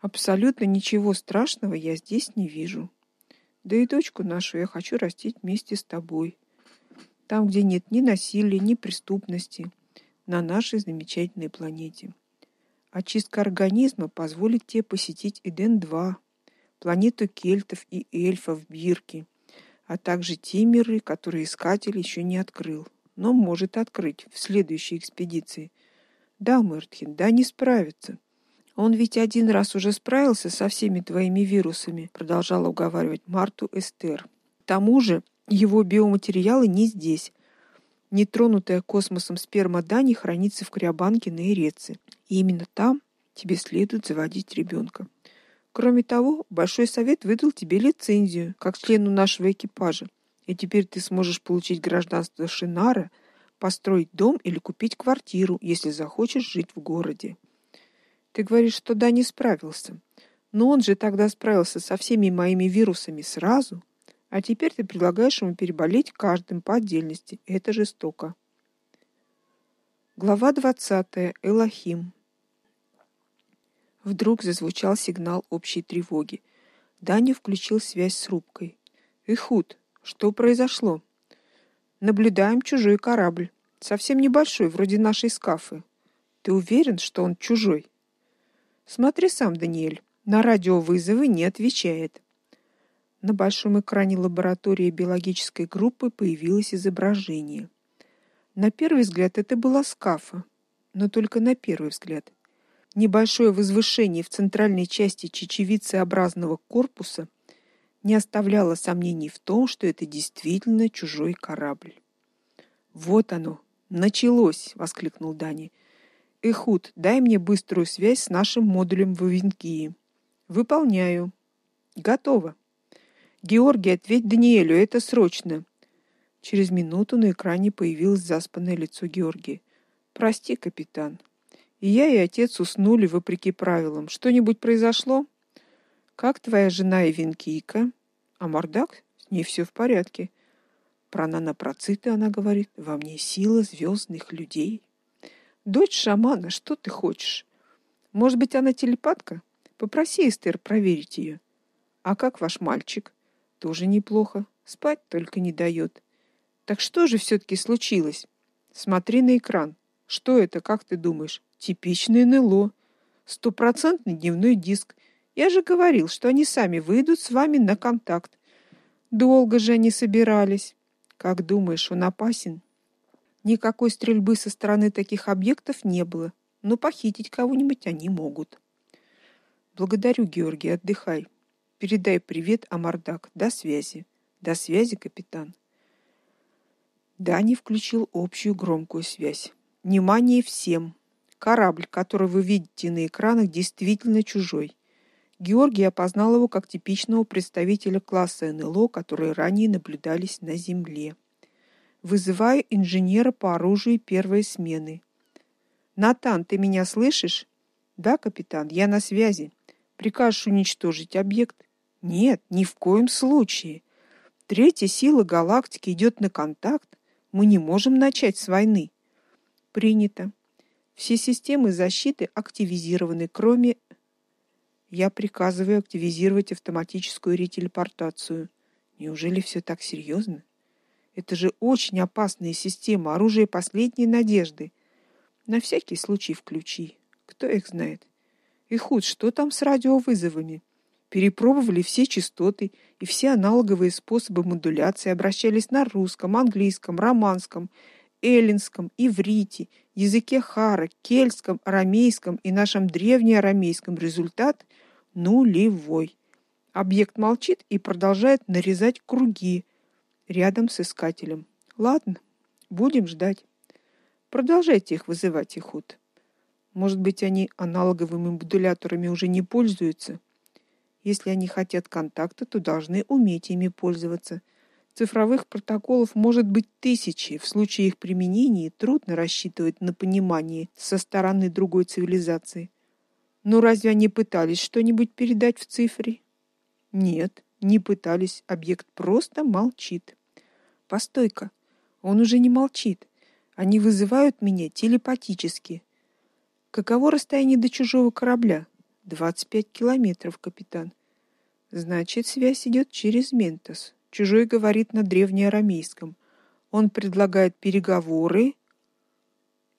Абсолютно ничего страшного я здесь не вижу. Да и дочку нашу я хочу растить вместе с тобой. Там, где нет ни насилия, ни преступности, на нашей замечательной планете. Очистка организма позволит тебе посетить Эден-2, планету кельтов и эльфов Бирки, а также те миры, которые искатель еще не открыл, но может открыть в следующей экспедиции. Да, Мертхин, да не справится. Он ведь один раз уже справился со всеми твоими вирусами, продолжала уговаривать Марту Эстер. К тому же, его биоматериалы не здесь. Нетронутая космосом сперма Дани хранится в криобанке на Иреце. И именно там тебе следует заводить ребенка. Кроме того, Большой совет выдал тебе лицензию как члену нашего экипажа. И теперь ты сможешь получить гражданство Шинара, построить дом или купить квартиру, если захочешь жить в городе. Ты говоришь, что да не справился. Но он же тогда справился со всеми моими вирусами сразу, а теперь ты предлагаешь ему переболеть каждым по отдельности. Это жестоко. Глава 20. Элохим. Вдруг зазвучал сигнал общей тревоги. Даня включил связь с рубкой. Ихуд, что произошло? Наблюдаем чужой корабль, совсем небольшой, вроде нашей скафы. Ты уверен, что он чужой? Смотри сам, Даниэль. На радиовызовы не отвечает. На большом экране лаборатории биологической группы появилось изображение. На первый взгляд это была скафа, но только на первый взгляд. Небольшое возвышение в центральной части чечевицеобразного корпуса не оставляло сомнений в том, что это действительно чужой корабль. Вот оно, началось, воскликнул Дани. Эхуд, дай мне быструю связь с нашим модулем в Винкии. Выполняю. Готово. Георгий, ответь Даниэлю, это срочно. Через минуту на экране появилось заспанное лицо Георгия. Прости, капитан. И я, и отец уснули вопреки правилам. Что-нибудь произошло? Как твоя жена и Винкийка? А Мордак? С ней все в порядке. Про нанопроциты она говорит: "Во мне сила звездных людей". Дочь шамана, что ты хочешь? Может быть, она телепатка? Попроси Эстер проверить ее. А как ваш мальчик? Тоже неплохо. Спать только не дает. Так что же все таки случилось? Смотри на экран. Что это, как ты думаешь? Типичное НЛО. Стопроцентный дневной диск. Я же говорил, что они сами выйдут с вами на контакт. Долго же они собирались. Как думаешь, он опасен? Никакой стрельбы со стороны таких объектов не было, но похитить кого-нибудь они могут. Благодарю, Георгий, отдыхай. Передай привет Амардак. До связи. До связи, капитан. Дани включил общую громкую связь. Внимание всем. Корабль, который вы видите на экранах, действительно чужой. Георгий опознал его как типичного представителя класса НЛО, которые ранее наблюдались на Земле. Вызываю инженера по оружию первой смены. Натан, ты меня слышишь? Да, капитан, я на связи. Прикажешь уничтожить объект? Нет, ни в коем случае. Третья сила галактики идет на контакт. Мы не можем начать с войны. Принято. Все системы защиты активизированы, кроме Я приказываю активизировать автоматическую ретелепортацию. Неужели все так серьезно? Это же очень опасная система, оружие последней надежды. На всякий случай включи. Кто их знает? И худ, что там с радиовызовами? Перепробовали все частоты и все аналоговые способы модуляции, обращались на русском, английском, романском, эллинском, иврите, языке хара, кельтском, арамейском и нашем древнеарамейском. Результат нулевой. Объект молчит и продолжает нарезать круги, рядом с искателем. Ладно, будем ждать. Продолжайте их вызывать, Ихуд. Может быть, они аналоговыми модуляторами уже не пользуются. Если они хотят контакта, то должны уметь ими пользоваться. Цифровых протоколов может быть тысячи. В случае их применения трудно рассчитывать на понимание со стороны другой цивилизации. Но разве они пытались что-нибудь передать в цифре? Нет, не пытались. Объект просто молчит. Постой-ка. Он уже не молчит. Они вызывают меня телепатически. Каково расстояние до чужого корабля? 25 километров, капитан. Значит, связь идет через Ментос. Чужой говорит на древнеарамейском. Он предлагает переговоры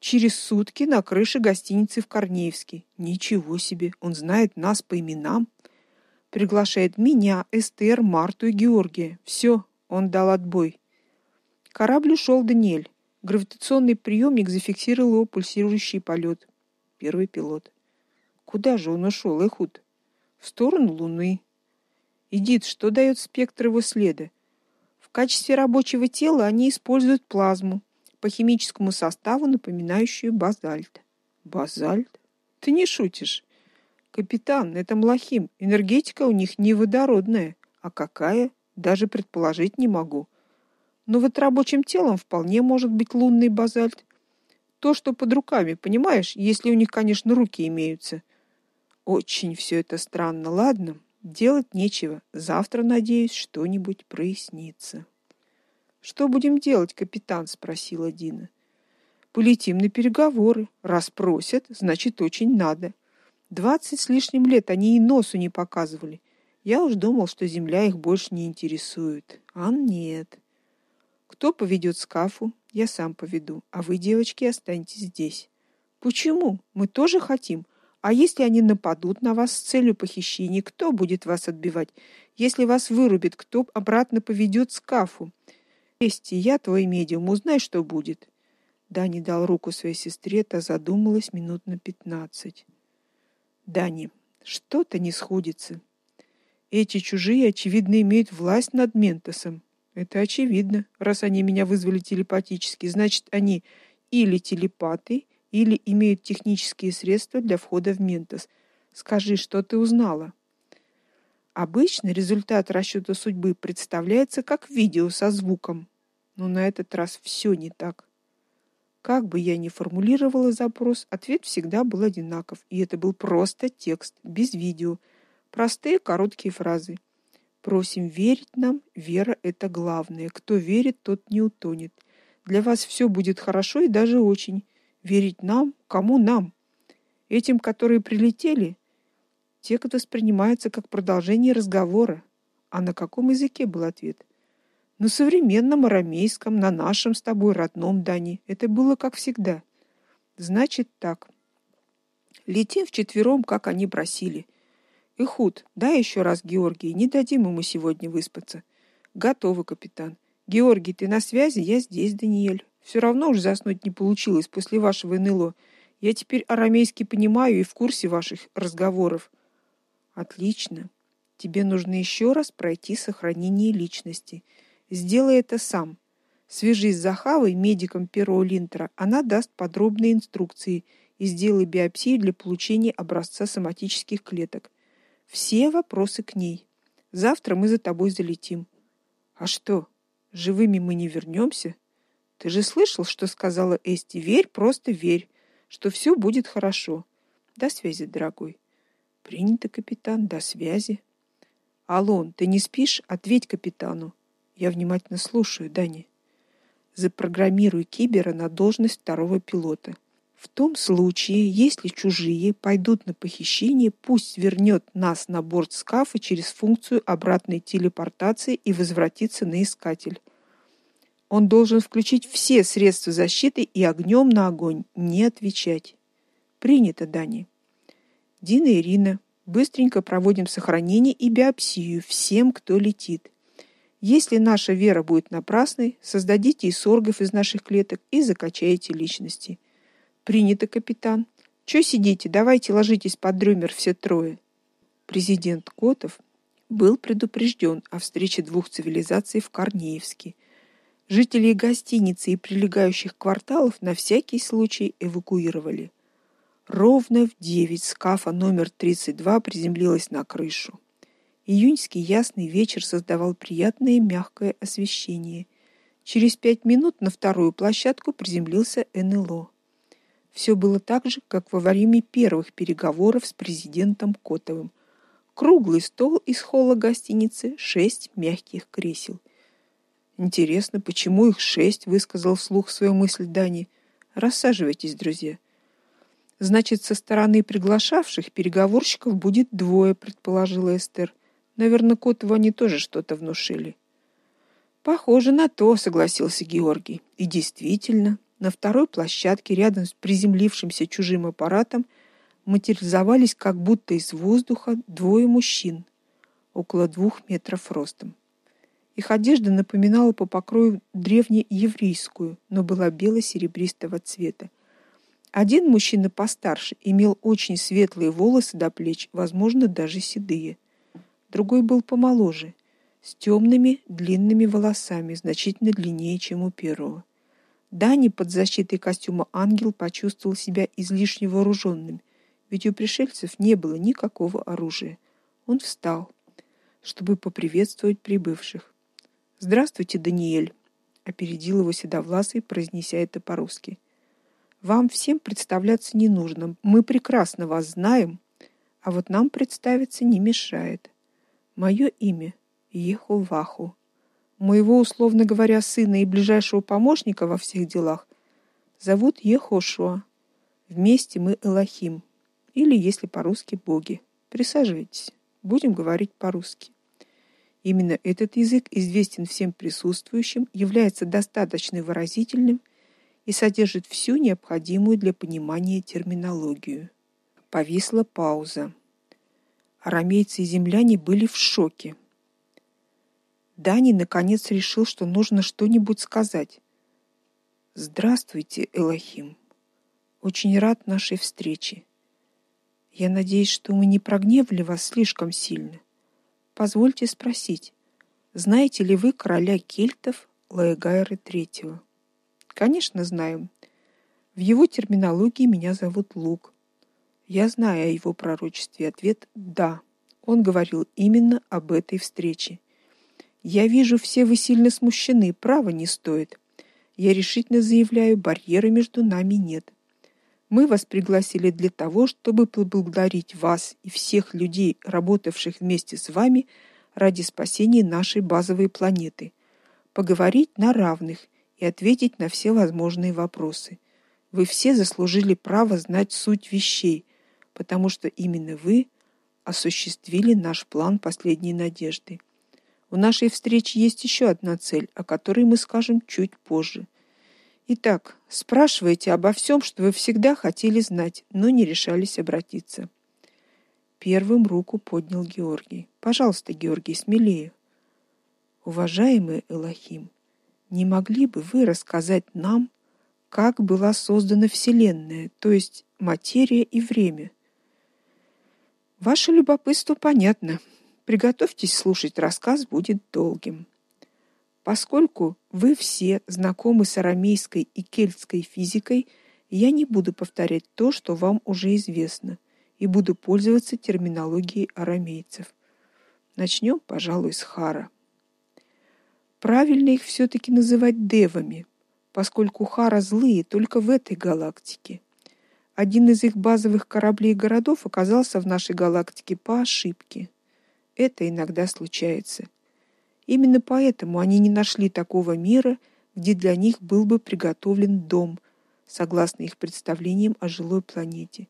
через сутки на крыше гостиницы в Корнеевске. Ничего себе, он знает нас по именам. Приглашает меня, Эстер, Марту и Георгия. Все, он дал отбой. Корабль ушел Даниэль. Гравитационный приемник зафиксировал его пульсирующий полет. Первый пилот. Куда же он ушел, Эхуд? В сторону Луны. Идит, что дает спектр его следа? В качестве рабочего тела они используют плазму, по химическому составу напоминающую базальт. Базальт? Ты не шутишь? Капитан, это млахим. Энергетика у них не водородная, а какая, даже предположить не могу. Но вот рабочим телом вполне может быть лунный базальт. То, что под руками, понимаешь, если у них, конечно, руки имеются. Очень все это странно. Ладно, делать нечего. Завтра, надеюсь, что-нибудь прояснится. Что будем делать, капитан, спросила Дина. Полетим на переговоры. Раз просят, значит, очень надо. Двадцать с лишним лет они и носу не показывали. Я уж думал, что земля их больше не интересует. А нет. Кто поведет скафу? Я сам поведу, а вы, девочки, останьтесь здесь. Почему? Мы тоже хотим. А если они нападут на вас с целью похищения, кто будет вас отбивать? Если вас вырубит, кто обратно поведет скафу? Вести, я твой медиум, узнай, что будет. Дани дал руку своей сестре, та задумалась минут на пятнадцать. Дани, что-то не сходится. Эти чужие очевидно имеют власть над Ментосом. Это очевидно, раз они меня вызвали телепатически, значит, они или телепаты, или имеют технические средства для входа в Ментос. Скажи, что ты узнала? Обычно результат расчета судьбы представляется как видео со звуком, но на этот раз все не так. Как бы я ни формулировала запрос, ответ всегда был одинаков, и это был просто текст, без видео, простые короткие фразы. Просим верить нам, вера это главное. Кто верит, тот не утонет. Для вас все будет хорошо и даже очень. Верить нам, кому нам? Этим, которые прилетели, Текст воспринимается как продолжение разговора. А на каком языке был ответ? На современном арамейском, на нашем с тобой родном Дани. Это было как всегда. Значит так. Летим вчетвером, как они просили. Ихуд, дай еще раз Георгий, не дадим ему сегодня выспаться. Готовы, капитан. Георгий, ты на связи? Я здесь, Даниэль. Все равно уж заснуть не получилось после вашего НЛО. Я теперь арамейский понимаю и в курсе ваших разговоров. Отлично. Тебе нужно еще раз пройти сохранение личности. Сделай это сам. Свяжись с Захавой, медиком первого линтера. Она даст подробные инструкции и сделай биопсию для получения образца соматических клеток. Все вопросы к ней. Завтра мы за тобой залетим. А что? Живыми мы не вернемся? Ты же слышал, что сказала Эсти? Верь, просто верь, что все будет хорошо. До связи, дорогой. Принято, капитан, до связи. Алон, ты не спишь? Ответь капитану. Я внимательно слушаю, Дани. Запрограммируй кибера на должность второго пилота. В том случае, если чужие пойдут на похищение, пусть вернет нас на борт скафа через функцию обратной телепортации и возвратится на искатель. Он должен включить все средства защиты и огнем на огонь не отвечать. Принято, Дани. Дина и Ирина, быстренько проводим сохранение и биопсию всем, кто летит. Если наша вера будет напрасной, создадите соргов из наших клеток и закачаете личности. Принято, капитан. Что сидите? Давайте ложитесь под дрюмер все трое. Президент Котов был предупрежден о встрече двух цивилизаций в Корнеевске. Жителей гостиницы и прилегающих кварталов на всякий случай эвакуировали. Ровно в девять скафа номер 32 приземлилась на крышу. Июньский ясный вечер создавал приятное мягкое освещение. Через пять минут на вторую площадку приземлился НЛО. Все было так же, как во время первых переговоров с президентом Котовым. Круглый стол из холла гостиницы, шесть мягких кресел. Интересно, почему их шесть, высказал вслух свою мысль Дани. Рассаживайтесь, друзья. Значит, со стороны приглашавших переговорщиков будет двое, предположила Эстер. Наверное, Котову они тоже что-то внушили. Похоже на то, согласился Георгий. И действительно, на второй площадке рядом с приземлившимся чужим аппаратом материализовались как будто из воздуха двое мужчин, около двух метров ростом. Их одежда напоминала по покрою древнееврейскую, но была бело-серебристого цвета. Один мужчина постарше имел очень светлые волосы до плеч, возможно, даже седые. Другой был помоложе, с темными длинными волосами, значительно длиннее, чем у первого. Дани под защитой костюма ангел почувствовал себя излишне вооруженным, ведь у пришельцев не было никакого оружия. Он встал, чтобы поприветствовать прибывших. Здравствуйте, Даниэль, опередил его седовласый, произнеся это по-русски. Вам всем представляться не нужно. Мы прекрасно вас знаем, а вот нам представиться не мешает. Мое имя Еховаху. Моего, условно говоря, сына и ближайшего помощника во всех делах зовут Ехошуа. Вместе мы Элохим, или, если по-русски, боги. Присаживайтесь. Будем говорить по-русски. Именно этот язык известен всем присутствующим, является достаточно выразительным и содержит всю необходимую для понимания терминологию. Повисла пауза. Арамейцы и земляне были в шоке. Дани наконец решил, что нужно что-нибудь сказать. Здравствуйте, Элохим. Очень рад нашей встрече. Я надеюсь, что мы не прогневали вас слишком сильно. Позвольте спросить, знаете ли вы короля кельтов Лаэгайра III? Конечно, знаю. В его терминологии меня зовут Лук. Я знаю о его пророчестве. Ответ да. Он говорил именно об этой встрече. Я вижу, все вы сильно смущены, право не стоит. Я решительно заявляю, барьера между нами нет. Мы вас пригласили для того, чтобы поблагодарить вас и всех людей, работавших вместе с вами ради спасения нашей базовой планеты. Поговорить на равных и ответить на все возможные вопросы. Вы все заслужили право знать суть вещей, потому что именно вы осуществили наш план последней надежды. У нашей встречи есть еще одна цель, о которой мы скажем чуть позже. Итак, спрашивайте обо всем, что вы всегда хотели знать, но не решались обратиться. Первым руку поднял Георгий. Пожалуйста, Георгий, смелее. Уважаемый Элохим, не могли бы вы рассказать нам, как была создана Вселенная, то есть материя и время? Ваше любопытство понятно. Приготовьтесь слушать, рассказ будет долгим. Поскольку вы все знакомы с арамейской и кельтской физикой, я не буду повторять то, что вам уже известно, и буду пользоваться терминологией арамейцев. Начнем, пожалуй, с Хара. Правильно их все таки называть девами, поскольку Хара злые только в этой галактике. Один из их базовых кораблей и городов оказался в нашей галактике по ошибке. Это иногда случается. Именно поэтому они не нашли такого мира, где для них был бы приготовлен дом, согласно их представлениям о жилой планете.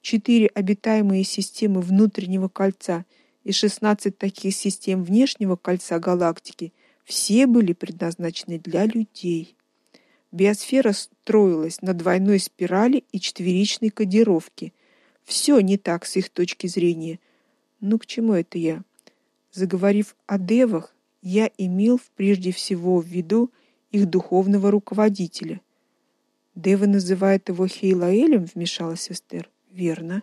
Четыре обитаемые системы внутреннего кольца и 16 таких систем внешнего кольца галактики все были предназначены для людей. Биосфера строилась на двойной спирали и четверичной кодировке. Все не так с их точки зрения. Ну к чему это я? Заговорив о девах, я имел прежде всего в виду их духовного руководителя. Девы называют его Хейлаэлем, вмешалась Эстер. Верно.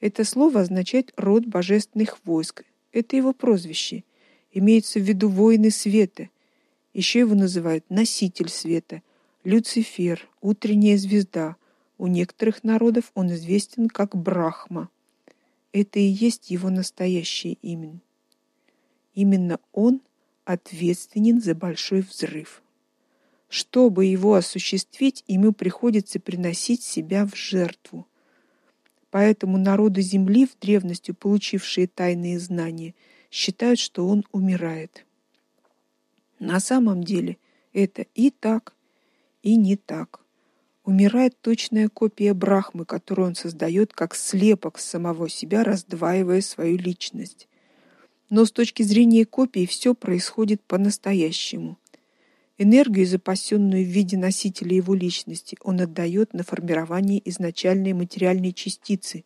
Это слово означает род божественных войск. Это его прозвище имеется в виду воины света. Еще его называют носитель света, Люцифер, утренняя звезда. У некоторых народов он известен как Брахма. Это и есть его настоящее имя. Именно он ответственен за большой взрыв. Чтобы его осуществить, ему приходится приносить себя в жертву. Поэтому народы земли в древности, получившие тайные знания, считают, что он умирает. На самом деле это и так, и не так. Умирает точная копия Брахмы, которую он создает как слепок самого себя, раздваивая свою личность. Но с точки зрения копии все происходит по-настоящему. Энергию, запасенную в виде носителя его личности, он отдает на формирование изначальной материальной частицы,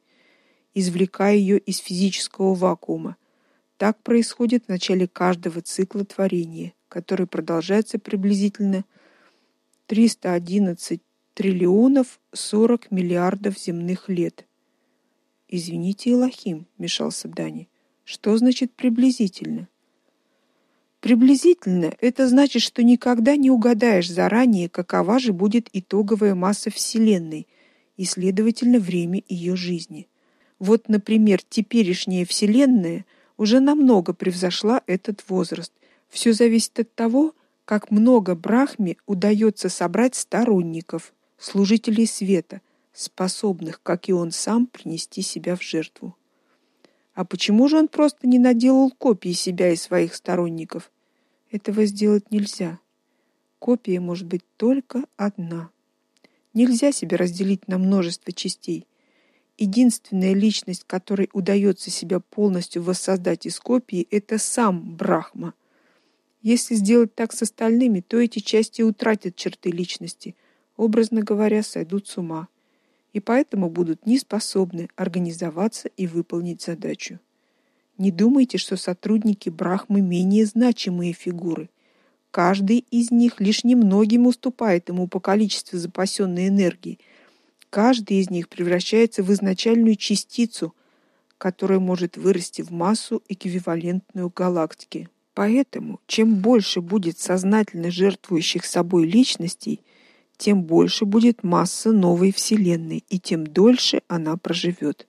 извлекая ее из физического вакуума. Так происходит в начале каждого цикла творения, который продолжается приблизительно 311 триллионов 40 миллиардов земных лет. Извините, Илохим, мешался Дани. Что значит приблизительно? Приблизительно это значит, что никогда не угадаешь заранее, какова же будет итоговая масса Вселенной и, следовательно, время ее жизни. Вот, например, теперешняя Вселенная уже намного превзошла этот возраст. Все зависит от того, как много Брахме удается собрать сторонников, служителей света, способных, как и он сам, принести себя в жертву. А почему же он просто не наделал копии себя и своих сторонников? Этого сделать нельзя. Копия может быть только одна. Нельзя себя разделить на множество частей. Единственная личность, которой удается себя полностью воссоздать из копии это сам Брахма. Если сделать так с остальными, то эти части утратят черты личности, образно говоря, сойдут с ума, и поэтому будут неспособны организоваться и выполнить задачу. Не думайте, что сотрудники Брахмы менее значимые фигуры. Каждый из них лишь немногим уступает ему по количеству запасенной энергии. Каждый из них превращается в изначальную частицу, которая может вырасти в массу эквивалентную галактике. Поэтому, чем больше будет сознательно жертвующих собой личностей, тем больше будет масса новой вселенной, и тем дольше она проживет.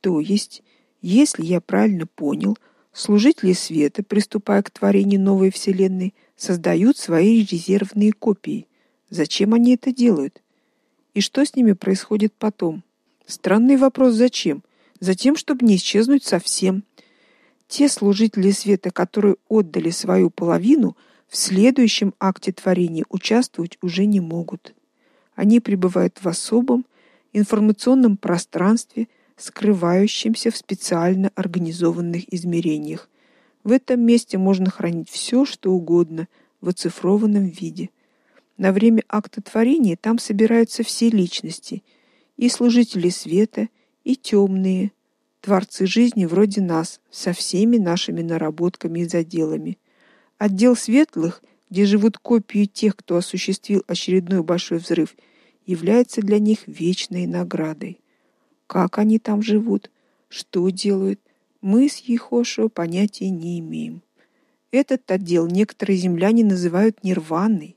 То есть если я правильно понял, служители света, приступая к творению новой вселенной, создают свои резервные копии. Зачем они это делают? И что с ними происходит потом? Странный вопрос зачем? Затем, чтобы не исчезнуть совсем. Те служители света, которые отдали свою половину, в следующем акте творения участвовать уже не могут. Они пребывают в особом информационном пространстве, скрывающимся в специально организованных измерениях. В этом месте можно хранить все, что угодно в оцифрованном виде. На время акта творения там собираются все личности: и служители света, и темные, творцы жизни вроде нас, со всеми нашими наработками и заделами. Отдел светлых, где живут копии тех, кто осуществил очередной большой взрыв, является для них вечной наградой. Как они там живут, что делают, мы с Ехошо понятия не имеем. Этот отдел некоторые земляне называют нирваной,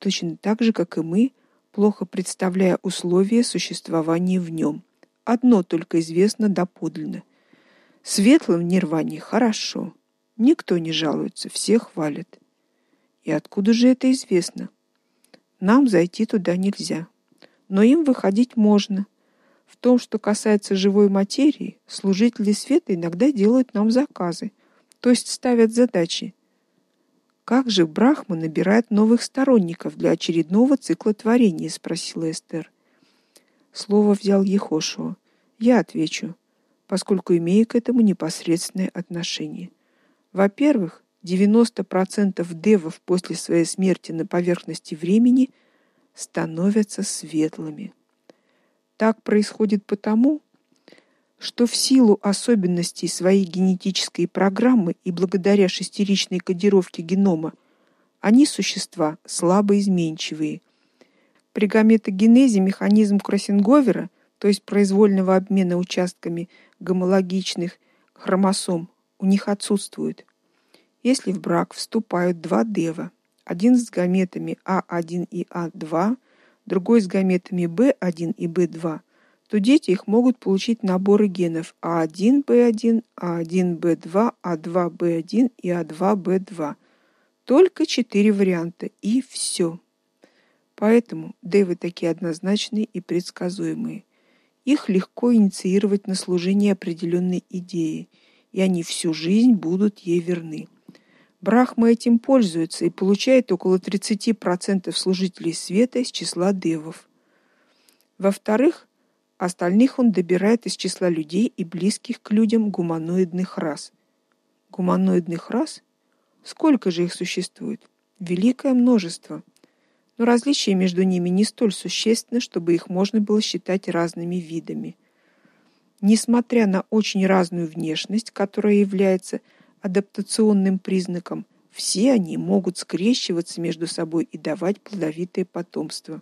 точно так же, как и мы, плохо представляя условия существования в нем. Одно только известно доподлинно. Светлым в нирване хорошо. Никто не жалуется, все хвалят. И откуда же это известно? Нам зайти туда нельзя, но им выходить можно. В том, что касается живой материи, служители света иногда делают нам заказы, то есть ставят задачи. Как же Брахма набирает новых сторонников для очередного цикла творения, спросила Эстер. Слово взял Ехошуа. Я отвечу, поскольку имею к этому непосредственное отношение. Во-первых, 90% девов после своей смерти на поверхности времени становятся светлыми. Так происходит потому, что в силу особенностей своей генетической программы и благодаря шестеричной кодировке генома они существа слабо изменчивые. При гаметогенезе механизм Кроссинговера, то есть произвольного обмена участками гомологичных хромосом, у них отсутствует. Если в брак вступают два дева, один с гаметами А1 и А2, другой с гаметами B1 и B2, то дети их могут получить наборы генов А1, B1, А1, B2, А2, B1 и А2, B2. Только четыре варианта и все. Поэтому девы такие однозначные и предсказуемые. Их легко инициировать на служение определенной идее, и они всю жизнь будут ей верны. Брахма этим пользуется и получает около 30% служителей света из числа девов. Во-вторых, остальных он добирает из числа людей и близких к людям гуманоидных рас. Гуманоидных рас? Сколько же их существует? Великое множество. Но различия между ними не столь существенны, чтобы их можно было считать разными видами. Несмотря на очень разную внешность, которая является адаптационным признаком, все они могут скрещиваться между собой и давать плодовитое потомство.